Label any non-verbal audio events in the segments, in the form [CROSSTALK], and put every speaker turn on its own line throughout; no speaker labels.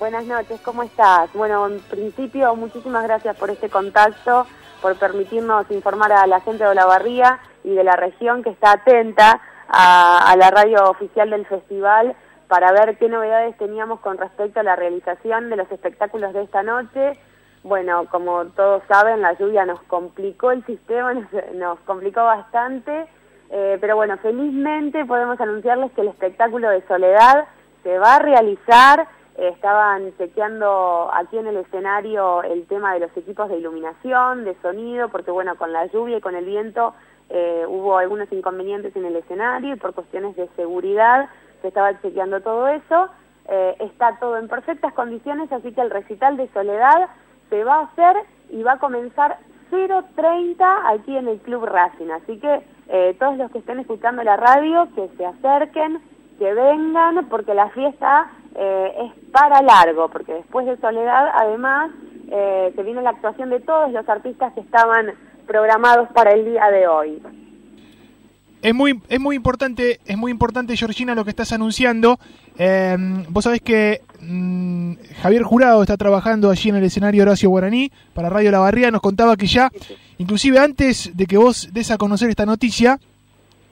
Buenas noches, ¿cómo estás? Bueno, en principio, muchísimas gracias por este contacto, por permitirnos informar a la gente de Olavarría y de la región que está atenta a, la radio oficial del festival para ver qué novedades teníamos con respecto a la realización de los espectáculos de esta noche. Bueno, como todos saben, la lluvia nos complicó el sistema, [LAUGHS] nos, complicó bastante, eh, pero bueno, felizmente podemos anunciarles que el espectáculo de Soledad se va a realizar. Estaban chequeando aquí en el escenario el tema de los equipos de iluminación, de sonido, porque bueno, con la lluvia y con el viento eh, hubo algunos inconvenientes en el escenario y por cuestiones de seguridad se estaba chequeando todo eso. Eh, está todo en perfectas condiciones, así que el recital de Soledad se va a hacer y va a comenzar 0.30 aquí en el Club Racing. Así que eh, todos los que estén escuchando la radio, que se acerquen, que vengan, porque la fiesta es para largo, porque después de Soledad, además, se viene la actuación de todos los artistas que estaban programados para el día de hoy.
Es muy, es muy importante, es muy importante, Georgina, lo que estás anunciando. Em, vos sabés que mm, Javier Jurado está trabajando allí en el escenario Horacio Guaraní para Radio La Barría. Nos contaba que ya, inclusive antes de que vos des a conocer esta noticia,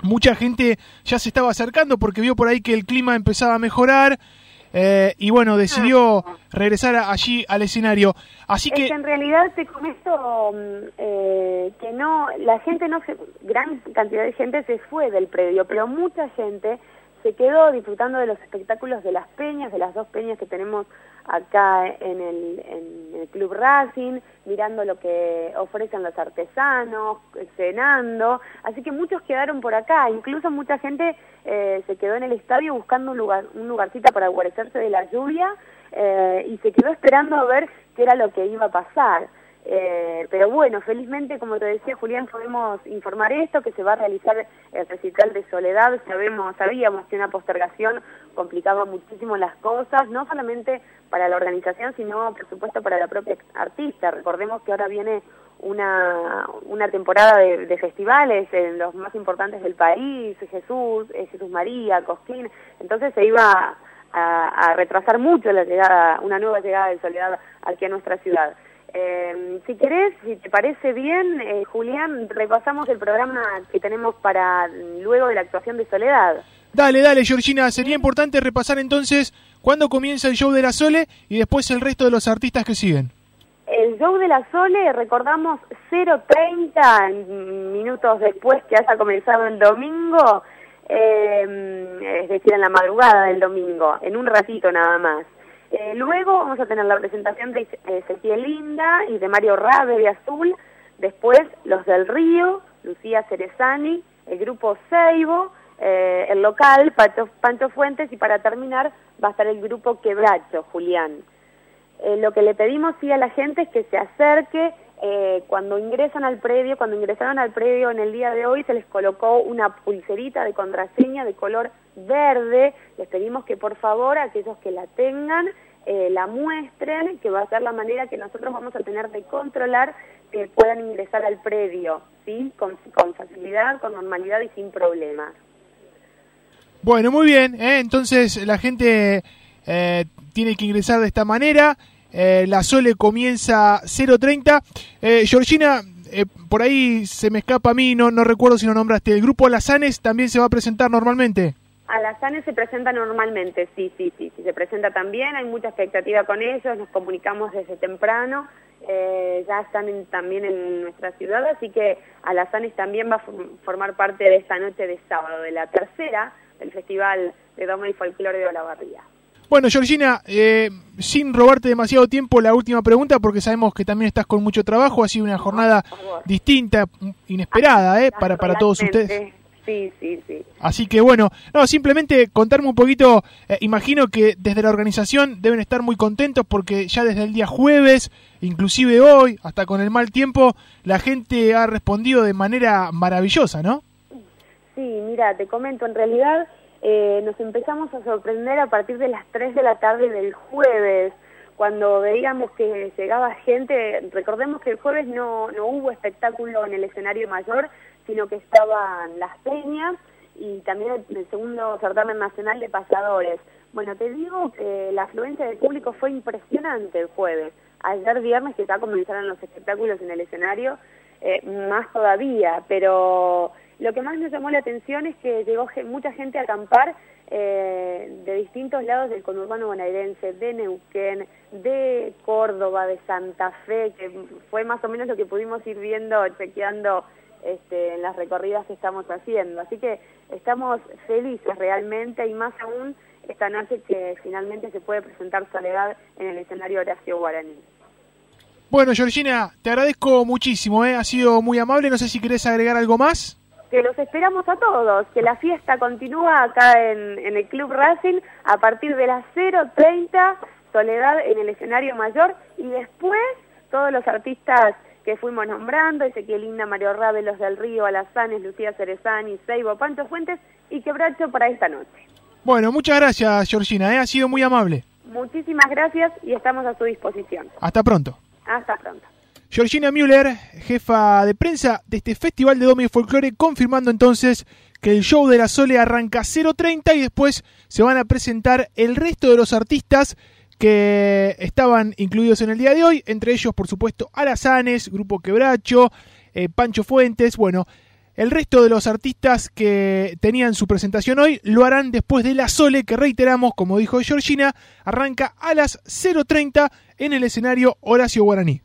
mucha gente ya se estaba acercando porque vio por ahí que el clima empezaba a mejorar, eh, y bueno, decidió regresar allí al escenario. Así que...
en realidad te comento mm, eh, que no, la gente no se, gran cantidad de gente se fue del predio, pero mucha gente se quedó disfrutando de los espectáculos de las peñas, de las dos peñas que tenemos acá en el, Club Racing, mirando lo que ofrecen los artesanos, cenando, así que muchos quedaron por acá, incluso mucha gente eh, se quedó en el estadio buscando un, lugar, un lugarcito para guarecerse de la lluvia eh, y se quedó esperando a ver qué era lo que iba a pasar. Eh, pero bueno, felizmente, como te decía Julián, podemos informar esto, que se va a realizar el recital de Soledad. Sabemos, sabíamos que una postergación complicaba muchísimo las cosas, no solamente para la organización, sino por supuesto para la propia artista. Recordemos que ahora viene una, una temporada de, festivales en los más importantes del país, Jesús, eh, Jesús María, Cosquín, entonces se iba a, a retrasar mucho la llegada, una nueva llegada de Soledad aquí a nuestra ciudad. Eh, si querés, si te parece bien, eh, Julián, repasamos el programa que tenemos para luego de la actuación de Soledad.
Dale, dale, Georgina. Sería importante repasar entonces cuándo comienza el show de la Sole y después el resto de los artistas que siguen.
El show de la Sole, recordamos, 0.30 minutos después que haya comenzado el domingo, eh, es decir, en la madrugada del domingo, en un ratito nada más. Eh, luego vamos a tener la presentación de Ezequiel Linda y de Mario Rabe de Azul, después los del Río, Lucía Cerezani, el grupo Seibo, eh, el local, Pancho, Fuentes, y para terminar va a estar el grupo Quebracho, Julián. Eh, lo que le pedimos sí a la gente es que se acerque, cuando ingresan al predio, cuando ingresaron al predio en el día de hoy se les colocó una pulserita de contraseña de color verde, les pedimos que por favor aquellos que la tengan eh, la muestren, que va a ser la manera que nosotros vamos a tener de controlar que puedan ingresar al predio, ¿sí? Con, facilidad, con normalidad y sin problemas.
Bueno, muy bien, ¿eh? entonces la gente eh, tiene que ingresar de esta manera. La Sole comienza 0.30. Georgina, por ahí se me escapa a mí, no, no recuerdo si lo nombraste. ¿El grupo Lazanes también se va a presentar normalmente?
Alazanes se presenta normalmente, sí, sí, sí, sí, se presenta también, hay mucha expectativa con ellos, nos comunicamos desde temprano, eh, ya están también en nuestra ciudad, así que Alazanes también va a formar parte de esta noche de sábado, de la tercera del Festival de Doma y Folclore de Olavarría.
Bueno, Georgina, eh, sin robarte demasiado tiempo, la última pregunta, porque sabemos que también estás con mucho trabajo, ha sido una jornada distinta, inesperada, eh, para, para todos ustedes.
Sí, sí, sí.
Así que bueno, no, simplemente contarme un poquito, eh, imagino que desde la organización deben estar muy contentos porque ya desde el día jueves, inclusive hoy, hasta con el mal tiempo, la gente ha respondido de manera maravillosa, ¿no?
Sí, mira, te comento, en realidad eh, nos empezamos a sorprender a partir de las 3 de la tarde del jueves, cuando veíamos que llegaba gente, recordemos que el jueves no, no hubo espectáculo en el escenario mayor, sino que estaban las peñas y también el, segundo certamen nacional de pasadores. Bueno, te digo que la afluencia del público fue impresionante el jueves. Ayer viernes que ya comenzaron los espectáculos en el escenario, eh, más todavía, pero lo que más me llamó la atención es que llegó mucha gente a acampar eh, de distintos lados del conurbano bonaerense, de Neuquén, de Córdoba, de Santa Fe, que fue más o menos lo que pudimos ir viendo, chequeando este, en las recorridas que estamos haciendo. Así que estamos felices realmente y más aún esta noche que finalmente se puede presentar Soledad en el escenario Horacio Guaraní.
Bueno, Georgina, te agradezco muchísimo, ¿eh? ha sido muy amable, no sé si querés agregar algo más.
Que los esperamos a todos, que la fiesta continúa acá en, en el Club Racing a partir de las 0.30, Soledad en el escenario mayor y después todos los artistas que fuimos nombrando, Linda, Mario Los del Río, Alazanes, Lucía Cerezani, Seibo, Pancho Fuentes y Quebracho para esta noche.
Bueno, muchas gracias, Georgina, ¿eh? ha sido muy amable.
Muchísimas gracias y estamos a su disposición.
Hasta pronto.
Hasta pronto.
Georgina Müller, jefa de prensa de este Festival de Domi y Folclore, confirmando entonces que el show de la Sole arranca 0.30 y después se van a presentar el resto de los artistas que estaban incluidos en el día de hoy, entre ellos, por supuesto, Alazanes, Grupo Quebracho, eh, Pancho Fuentes, bueno, el resto de los artistas que tenían su presentación hoy lo harán después de la Sole, que reiteramos, como dijo Georgina, arranca a las 0.30 en el escenario Horacio Guaraní.